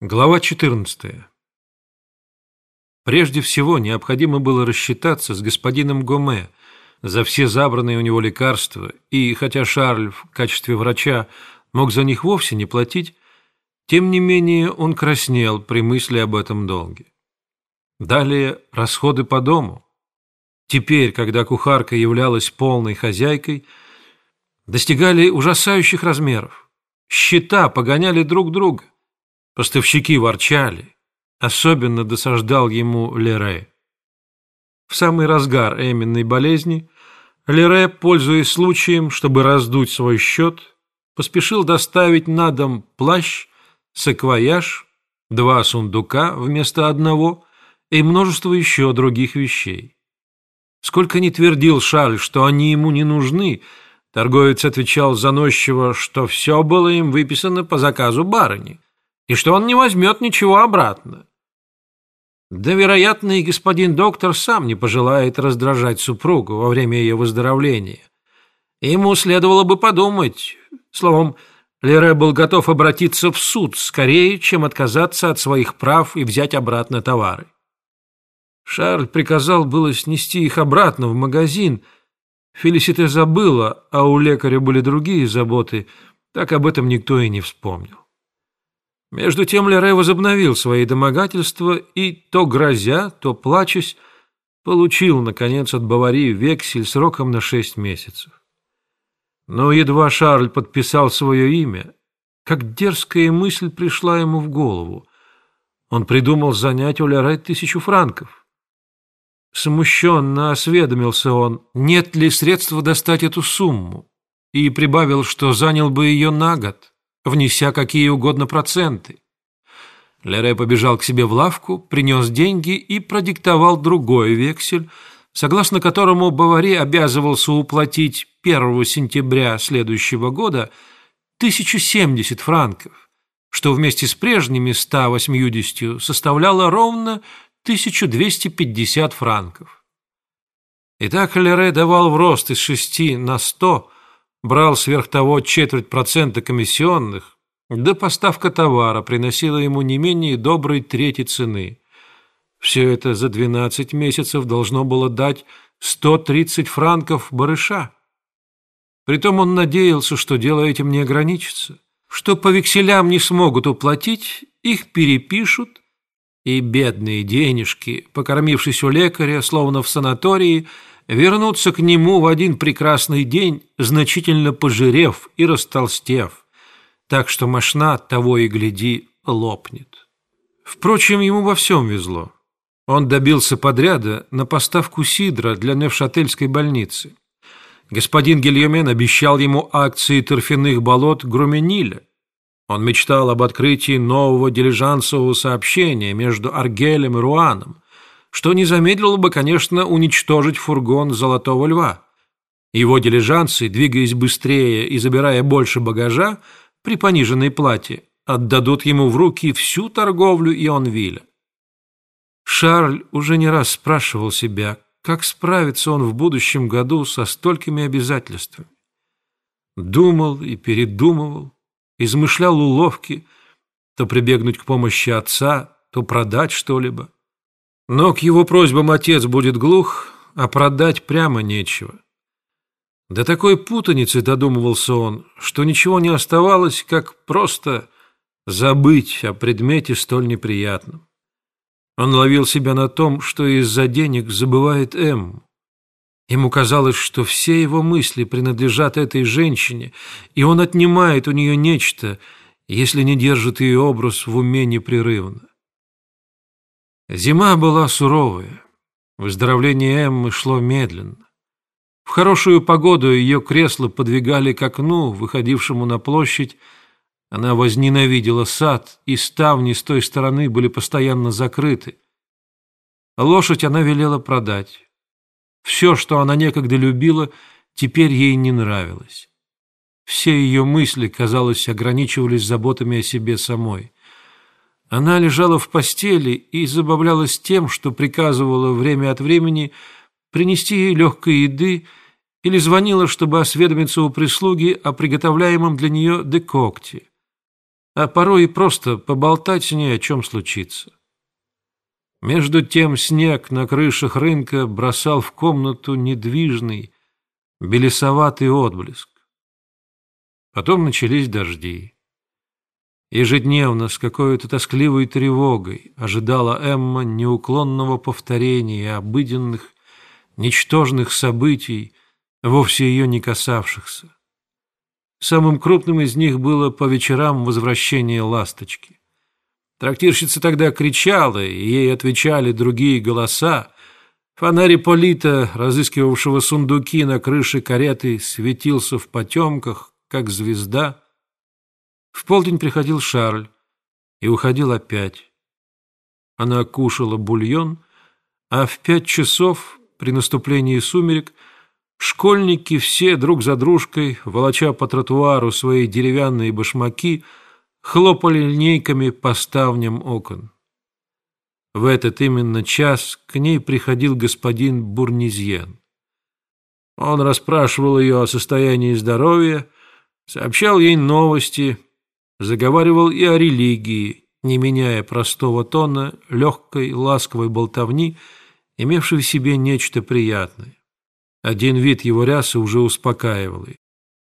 Глава 14. Прежде всего, необходимо было рассчитаться с господином Гоме за все забранные у него лекарства, и хотя Шарль в качестве врача мог за них вовсе не платить, тем не менее он краснел при мысли об этом долге. Далее расходы по дому. Теперь, когда кухарка являлась полной хозяйкой, достигали ужасающих размеров. Счета погоняли друг друга. Поставщики ворчали. Особенно досаждал ему Лере. В самый разгар Эминной болезни Лере, пользуясь случаем, чтобы раздуть свой счет, поспешил доставить на дом плащ, саквояж, два сундука вместо одного и множество еще других вещей. Сколько ни твердил Шарль, что они ему не нужны, торговец отвечал заносчиво, что все было им выписано по заказу барыни – и что он не возьмет ничего обратно. Да, вероятно, и господин доктор сам не пожелает раздражать супругу во время ее выздоровления. Ему следовало бы подумать. Словом, Лере был готов обратиться в суд скорее, чем отказаться от своих прав и взять обратно товары. Шарль приказал было снести их обратно в магазин. Фелисите забыла, а у лекаря были другие заботы, так об этом никто и не вспомнил. Между тем Лере возобновил свои домогательства и, то грозя, то плачась, получил, наконец, от Баварии вексель сроком на шесть месяцев. Но едва Шарль подписал свое имя, как дерзкая мысль пришла ему в голову. Он придумал занять у Лере тысячу франков. Смущенно осведомился он, нет ли средства достать эту сумму, и прибавил, что занял бы ее на год внеся какие угодно проценты. Лере побежал к себе в лавку, принес деньги и продиктовал другой вексель, согласно которому Бавари обязывался уплатить 1 сентября следующего года 1070 франков, что вместе с прежними 180 составляло ровно 1250 франков. Итак, Лере давал в рост из 6 на 100 брал сверх того четверть процента комиссионных, да поставка товара приносила ему не менее доброй трети цены. Все это за 12 месяцев должно было дать 130 франков барыша. Притом он надеялся, что дело этим не ограничится, что по векселям не смогут уплатить, их перепишут, и бедные денежки, покормившись у лекаря, словно в санатории, вернуться к нему в один прекрасный день, значительно пожирев и растолстев, так что мошна того и гляди лопнет. Впрочем, ему во всем везло. Он добился подряда на поставку сидра для Невшательской больницы. Господин Гильомен обещал ему акции торфяных болот Грумениля. Он мечтал об открытии нового дилижансового сообщения между Аргелем и Руаном, что не замедлило бы, конечно, уничтожить фургон «Золотого льва». Его дилижансы, двигаясь быстрее и забирая больше багажа, при пониженной плате, отдадут ему в руки всю торговлю Ионвилля. Шарль уже не раз спрашивал себя, как справится он в будущем году со столькими обязательствами. Думал и передумывал, измышлял уловки, то прибегнуть к помощи отца, то продать что-либо. Но к его просьбам отец будет глух, а продать прямо нечего. До такой путаницы додумывался он, что ничего не оставалось, как просто забыть о предмете столь неприятном. Он ловил себя на том, что из-за денег забывает М. Ему казалось, что все его мысли принадлежат этой женщине, и он отнимает у нее нечто, если не держит ее образ в уме непрерывно. Зима была суровая. Выздоровление Эммы шло медленно. В хорошую погоду ее кресло подвигали к окну, выходившему на площадь. Она возненавидела сад, и ставни с той стороны были постоянно закрыты. Лошадь она велела продать. Все, что она некогда любила, теперь ей не нравилось. Все ее мысли, казалось, ограничивались заботами о себе самой. Она лежала в постели и забавлялась тем, что приказывала время от времени принести ей легкой еды или звонила, чтобы осведомиться у прислуги о приготовляемом для нее декокте. а порой и просто поболтать с ней, о чем случится. Между тем снег на крышах рынка бросал в комнату недвижный, белесоватый отблеск. Потом начались дожди. Ежедневно, с какой-то тоскливой тревогой, ожидала Эмма неуклонного повторения обыденных, ничтожных событий, вовсе ее не касавшихся. Самым крупным из них было по вечерам возвращение ласточки. Трактирщица тогда кричала, и ей отвечали другие голоса. Фонарь Полита, разыскивавшего сундуки на крыше кареты, светился в потемках, как звезда. В полдень приходил Шарль и уходил опять. Она кушала бульон, а в пять часов, при наступлении сумерек, школьники все друг за дружкой, волоча по тротуару свои деревянные башмаки, хлопали линейками по ставням окон. В этот именно час к ней приходил господин Бурнизьен. Он расспрашивал ее о состоянии здоровья, сообщал ей новости, заговаривал и о религии, не меняя простого тона, легкой, ласковой болтовни, имевшей в себе нечто приятное. Один вид его рясы уже успокаивал ее.